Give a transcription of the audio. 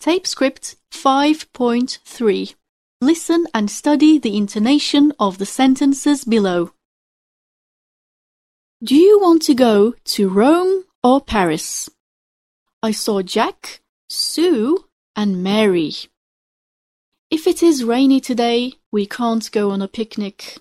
Tape script 5.3. Listen and study the intonation of the sentences below. Do you want to go to Rome or Paris? I saw Jack, Sue, and Mary. If it is rainy today, we can't go on a picnic.